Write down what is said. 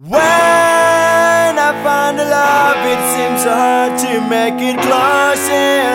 When I find a love, it seems so hard to make it closer.